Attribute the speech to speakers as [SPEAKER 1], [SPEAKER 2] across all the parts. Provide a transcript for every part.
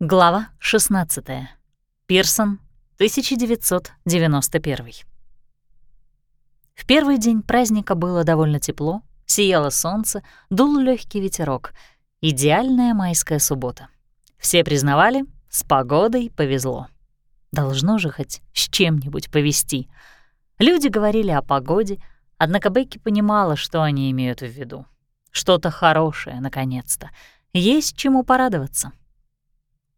[SPEAKER 1] Глава 16. Пирсон, 1991. В первый день праздника было довольно тепло, сияло солнце, дул легкий ветерок. Идеальная майская суббота. Все признавали, с погодой повезло. Должно же хоть с чем-нибудь повезти. Люди говорили о погоде, однако Бекки понимала, что они имеют в виду. Что-то хорошее, наконец-то. Есть чему порадоваться.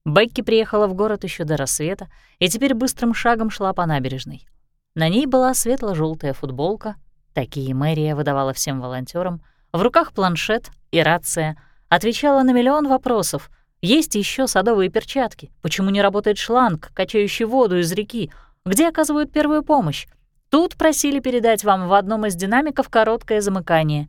[SPEAKER 1] Бекки приехала в город еще до рассвета и теперь быстрым шагом шла по набережной. На ней была светло желтая футболка, такие мэрия выдавала всем волонтерам, в руках планшет и рация, отвечала на миллион вопросов. Есть еще садовые перчатки, почему не работает шланг, качающий воду из реки, где оказывают первую помощь. Тут просили передать вам в одном из динамиков короткое замыкание.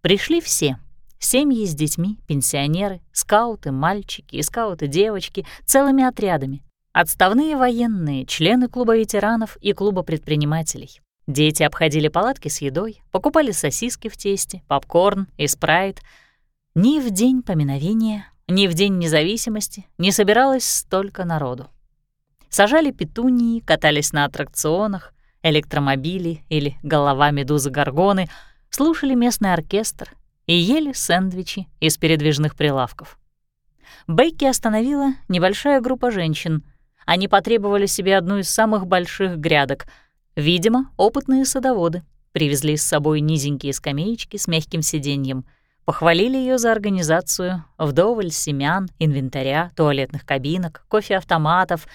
[SPEAKER 1] Пришли все — Семьи с детьми, пенсионеры, скауты, мальчики и скауты-девочки целыми отрядами. Отставные военные, члены клуба ветеранов и клуба предпринимателей. Дети обходили палатки с едой, покупали сосиски в тесте, попкорн и спрайт. Ни в день поминовения, ни в день независимости не собиралось столько народу. Сажали петунии, катались на аттракционах, электромобили или голова медузы-горгоны, слушали местный оркестр, и ели сэндвичи из передвижных прилавков. Бейки остановила небольшая группа женщин. Они потребовали себе одну из самых больших грядок. Видимо, опытные садоводы привезли с собой низенькие скамеечки с мягким сиденьем, похвалили ее за организацию, вдоволь семян, инвентаря, туалетных кабинок, кофеавтоматов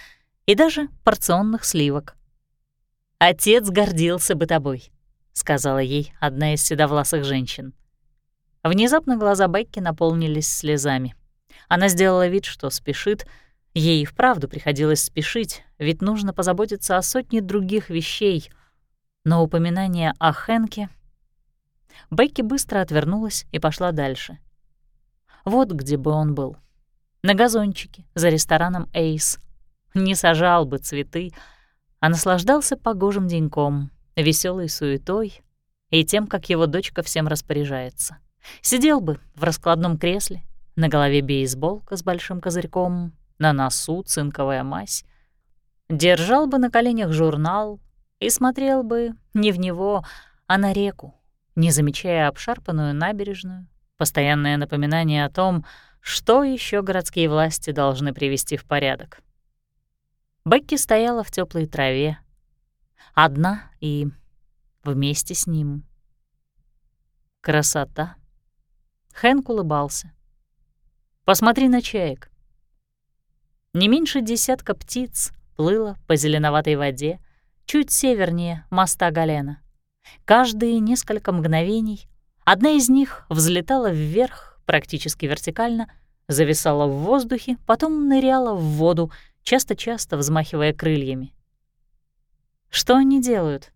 [SPEAKER 1] и даже порционных сливок. «Отец гордился бы тобой», — сказала ей одна из седовласых женщин. Внезапно глаза Бекки наполнились слезами. Она сделала вид, что спешит. Ей вправду приходилось спешить, ведь нужно позаботиться о сотне других вещей. Но упоминание о Хенке... Бекки быстро отвернулась и пошла дальше. Вот где бы он был. На газончике, за рестораном «Эйс». Не сажал бы цветы, а наслаждался погожим деньком, веселой суетой и тем, как его дочка всем распоряжается. Сидел бы в раскладном кресле, на голове бейсболка с большим козырьком, на носу цинковая мазь. Держал бы на коленях журнал и смотрел бы не в него, а на реку, не замечая обшарпанную набережную, постоянное напоминание о том, что еще городские власти должны привести в порядок. Бекки стояла в теплой траве, одна и вместе с ним. Красота. Хэнк улыбался. «Посмотри на чаек». Не меньше десятка птиц плыло по зеленоватой воде, чуть севернее моста Галена. Каждые несколько мгновений одна из них взлетала вверх, практически вертикально, зависала в воздухе, потом ныряла в воду, часто-часто взмахивая крыльями. Что они делают?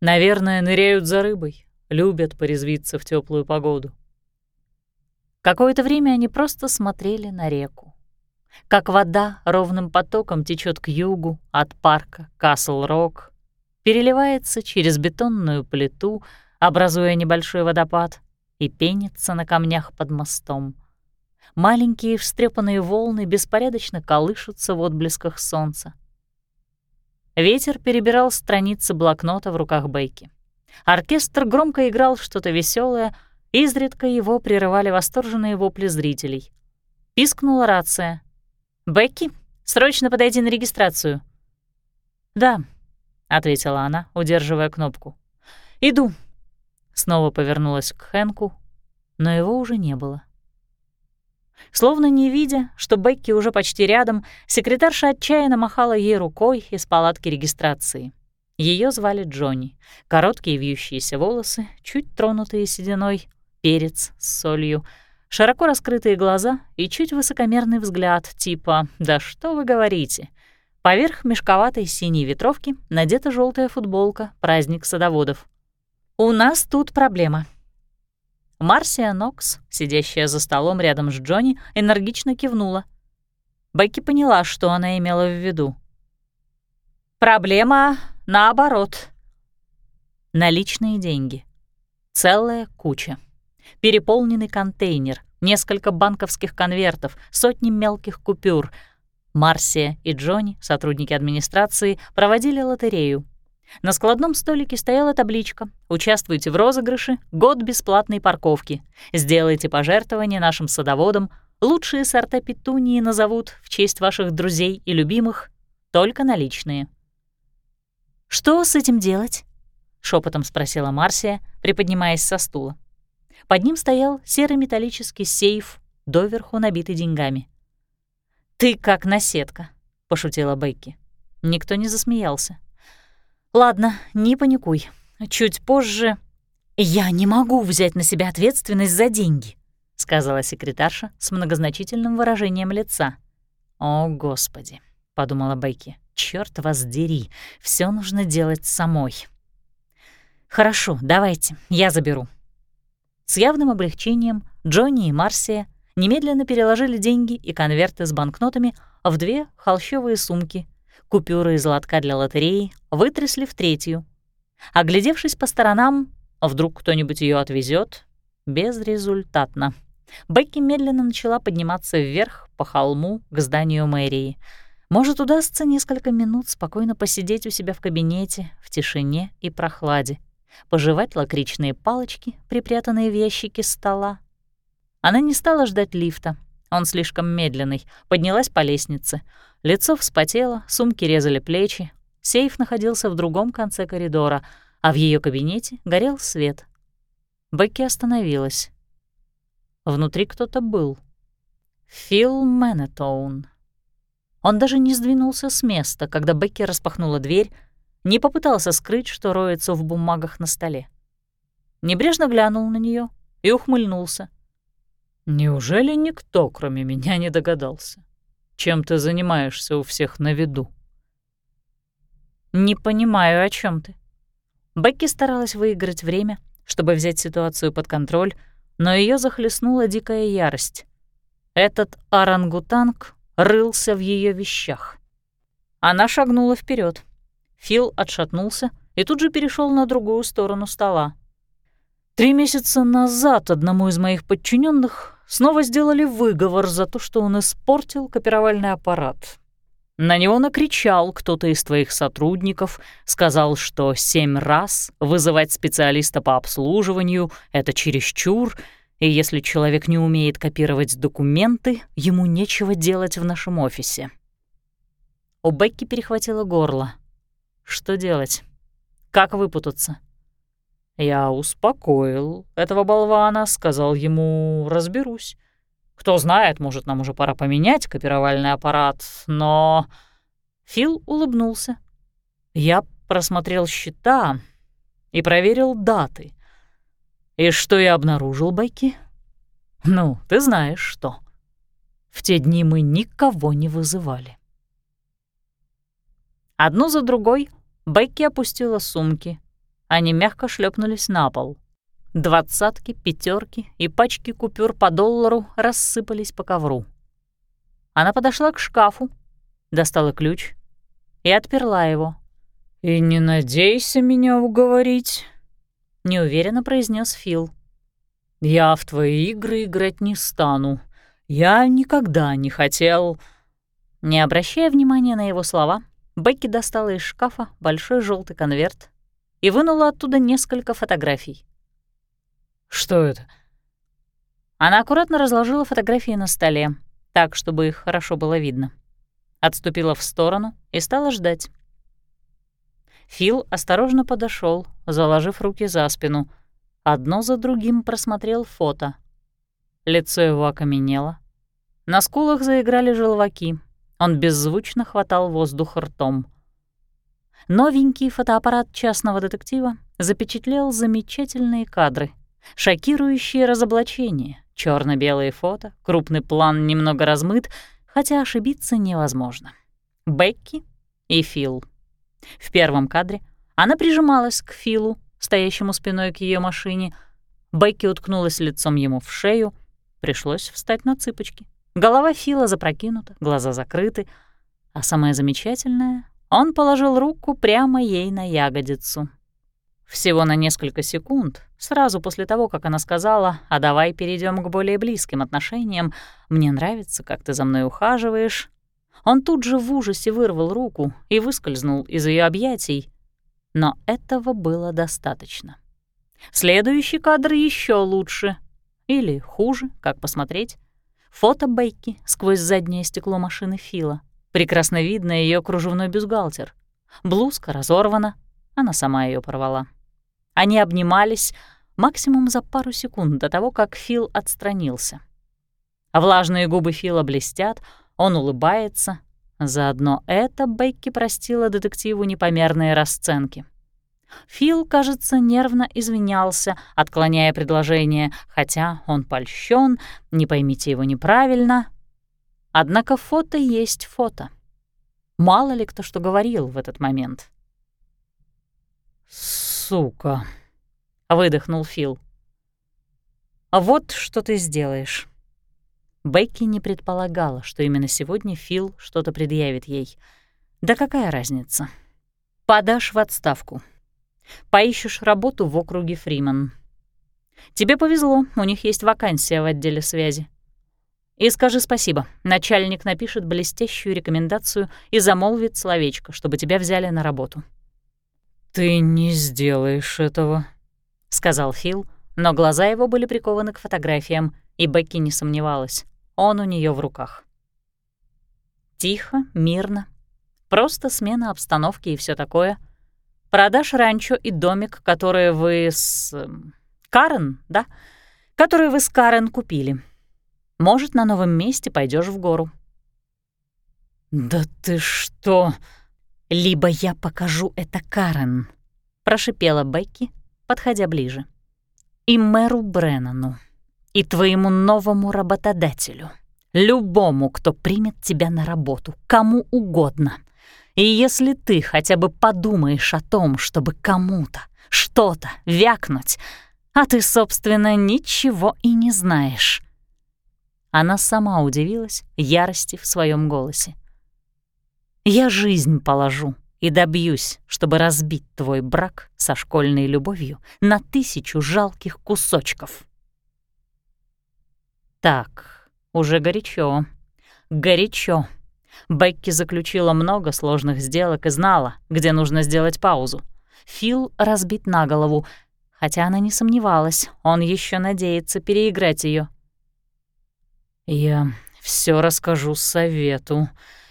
[SPEAKER 1] Наверное, ныряют за рыбой, любят порезвиться в теплую погоду. Какое-то время они просто смотрели на реку. Как вода ровным потоком течет к югу от парка Касл-Рок, переливается через бетонную плиту, образуя небольшой водопад, и пенится на камнях под мостом. Маленькие встрепанные волны беспорядочно колышутся в отблесках солнца. Ветер перебирал страницы блокнота в руках Бейки. Оркестр громко играл что-то веселое, Изредка его прерывали восторженные вопли зрителей. Пискнула рация. «Бекки, срочно подойди на регистрацию». «Да», — ответила она, удерживая кнопку. «Иду». Снова повернулась к Хэнку, но его уже не было. Словно не видя, что Бекки уже почти рядом, секретарша отчаянно махала ей рукой из палатки регистрации. Ее звали Джонни. Короткие вьющиеся волосы, чуть тронутые сединой, перец с солью, широко раскрытые глаза и чуть высокомерный взгляд, типа «Да что вы говорите?». Поверх мешковатой синей ветровки надета желтая футболка «Праздник садоводов». «У нас тут проблема». Марсия Нокс, сидящая за столом рядом с Джонни, энергично кивнула. Бекки поняла, что она имела в виду. «Проблема наоборот». Наличные деньги. Целая куча переполненный контейнер, несколько банковских конвертов, сотни мелких купюр. Марсия и Джонни, сотрудники администрации, проводили лотерею. На складном столике стояла табличка «Участвуйте в розыгрыше. Год бесплатной парковки. Сделайте пожертвование нашим садоводам. Лучшие сорта петунии назовут в честь ваших друзей и любимых. Только наличные». «Что с этим делать?» — шепотом спросила Марсия, приподнимаясь со стула. Под ним стоял серый металлический сейф, доверху набитый деньгами. «Ты как наседка», — пошутила Бекки. Никто не засмеялся. «Ладно, не паникуй. Чуть позже...» «Я не могу взять на себя ответственность за деньги», — сказала секретарша с многозначительным выражением лица. «О, Господи», — подумала Бекки, — «чёрт вас дери, все нужно делать самой». «Хорошо, давайте, я заберу», с явным облегчением Джонни и Марсия немедленно переложили деньги и конверты с банкнотами в две холщовые сумки. Купюры из лотка для лотереи вытрясли в третью. Оглядевшись по сторонам, вдруг кто-нибудь ее отвезет, безрезультатно. Бекки медленно начала подниматься вверх по холму к зданию мэрии. Может, удастся несколько минут спокойно посидеть у себя в кабинете в тишине и прохладе пожевать лакричные палочки, припрятанные в ящике стола. Она не стала ждать лифта, он слишком медленный, поднялась по лестнице. Лицо вспотело, сумки резали плечи, сейф находился в другом конце коридора, а в ее кабинете горел свет. Бекки остановилась. Внутри кто-то был. Фил Мэннетоун. Он даже не сдвинулся с места, когда Бекки распахнула дверь не попытался скрыть, что роется в бумагах на столе. Небрежно глянул на нее и ухмыльнулся. «Неужели никто, кроме меня, не догадался? Чем ты занимаешься у всех на виду?» «Не понимаю, о чем ты». Бекки старалась выиграть время, чтобы взять ситуацию под контроль, но ее захлестнула дикая ярость. Этот орангутанг рылся в ее вещах. Она шагнула вперед. Фил отшатнулся и тут же перешел на другую сторону стола. Три месяца назад одному из моих подчиненных снова сделали выговор за то, что он испортил копировальный аппарат. На него накричал кто-то из твоих сотрудников, сказал, что семь раз вызывать специалиста по обслуживанию — это чересчур, и если человек не умеет копировать документы, ему нечего делать в нашем офисе. У Бекки перехватило горло. Что делать? Как выпутаться? Я успокоил этого болвана, сказал ему «разберусь». Кто знает, может, нам уже пора поменять копировальный аппарат, но... Фил улыбнулся. Я просмотрел счета и проверил даты. И что я обнаружил, Байки? Ну, ты знаешь что. В те дни мы никого не вызывали. Одну за другой Бекки опустила сумки. Они мягко шлепнулись на пол. Двадцатки, пятерки и пачки купюр по доллару рассыпались по ковру. Она подошла к шкафу, достала ключ и отперла его. «И не надейся меня уговорить», — неуверенно произнес Фил. «Я в твои игры играть не стану. Я никогда не хотел...» Не обращая внимания на его слова, Бекки достала из шкафа большой желтый конверт и вынула оттуда несколько фотографий. «Что это?» Она аккуратно разложила фотографии на столе, так, чтобы их хорошо было видно. Отступила в сторону и стала ждать. Фил осторожно подошел, заложив руки за спину. Одно за другим просмотрел фото. Лицо его окаменело. На скулах заиграли желваки — он беззвучно хватал воздух ртом. Новенький фотоаппарат частного детектива запечатлел замечательные кадры, шокирующие разоблачения, черно белые фото, крупный план немного размыт, хотя ошибиться невозможно. Бекки и Фил. В первом кадре она прижималась к Филу, стоящему спиной к ее машине. Бекки уткнулась лицом ему в шею, пришлось встать на цыпочки. Голова Фила запрокинута, глаза закрыты, а самое замечательное — он положил руку прямо ей на ягодицу. Всего на несколько секунд, сразу после того, как она сказала «А давай перейдем к более близким отношениям, мне нравится, как ты за мной ухаживаешь», он тут же в ужасе вырвал руку и выскользнул из ее объятий. Но этого было достаточно. Следующий кадр еще лучше. Или хуже, как посмотреть. Фото Бейки сквозь заднее стекло машины Фила. Прекрасно видно ее кружевной бюстгальтер. Блузка разорвана, она сама ее порвала. Они обнимались максимум за пару секунд до того, как Фил отстранился. Влажные губы Фила блестят, он улыбается. Заодно это Бекки простила детективу непомерные расценки. Фил, кажется, нервно извинялся, отклоняя предложение, хотя он польщен, не поймите его неправильно. Однако фото есть фото. Мало ли кто что говорил в этот момент.
[SPEAKER 2] «Сука!» — выдохнул Фил.
[SPEAKER 1] «Вот что ты сделаешь». Бекки не предполагала, что именно сегодня Фил что-то предъявит ей. Да какая разница? Подашь в отставку. Поищешь работу в округе Фриман. Тебе повезло, у них есть вакансия в отделе связи. И скажи спасибо. Начальник напишет блестящую рекомендацию и замолвит словечко, чтобы тебя взяли на работу.
[SPEAKER 2] «Ты не сделаешь этого», — сказал Фил, но глаза его были прикованы к фотографиям, и Бекки не сомневалась. Он у нее в руках.
[SPEAKER 1] Тихо, мирно. Просто смена обстановки и все такое — Продашь ранчо и домик, которые вы с... Эм, Карен, да? Которые вы с Карен купили. Может, на новом месте пойдешь в гору.
[SPEAKER 2] «Да ты что?»
[SPEAKER 1] «Либо я покажу это Карен», — прошипела Бекки, подходя ближе. «И мэру Бреннану, и твоему новому работодателю, любому, кто примет тебя на работу, кому угодно, и если ты хотя бы подумаешь о том, чтобы кому-то что-то вякнуть, а ты, собственно, ничего и не знаешь. Она сама удивилась ярости в своем голосе. Я жизнь положу и добьюсь, чтобы разбить твой брак со школьной любовью на тысячу жалких кусочков. Так, уже горячо, горячо. Бекки заключила много сложных сделок и знала, где нужно сделать паузу. Фил разбит на голову, хотя она не сомневалась, он еще надеется переиграть ее.
[SPEAKER 2] «Я все расскажу совету.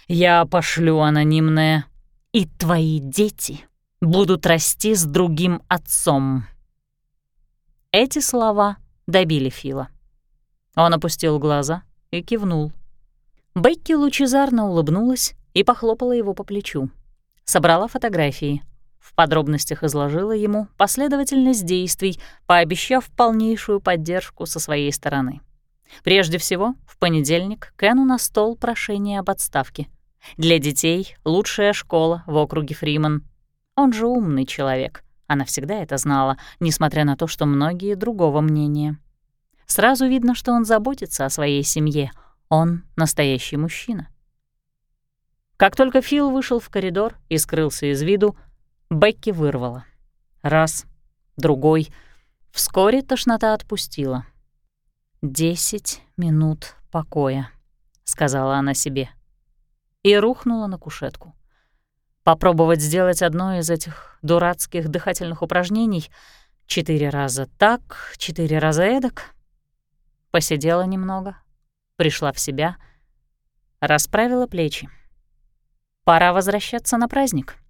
[SPEAKER 2] Я пошлю анонимное.
[SPEAKER 1] И твои дети будут расти с другим отцом». Эти слова добили Фила. Он опустил глаза и кивнул. Бекки лучезарно улыбнулась и похлопала его по плечу. Собрала фотографии. В подробностях изложила ему последовательность действий, пообещав полнейшую поддержку со своей стороны. Прежде всего, в понедельник Кену на стол прошение об отставке. Для детей лучшая школа в округе Фриман. Он же умный человек. Она всегда это знала, несмотря на то, что многие другого мнения. Сразу видно, что он заботится о своей семье — он настоящий мужчина. Как только Фил вышел в коридор и скрылся из виду, Бекки вырвала. Раз, другой. Вскоре тошнота отпустила. «Десять минут покоя», — сказала она себе. И рухнула на кушетку. Попробовать сделать одно из этих дурацких дыхательных упражнений четыре раза так, четыре раза эдак. Посидела немного, пришла в себя, расправила плечи. Пора возвращаться на праздник.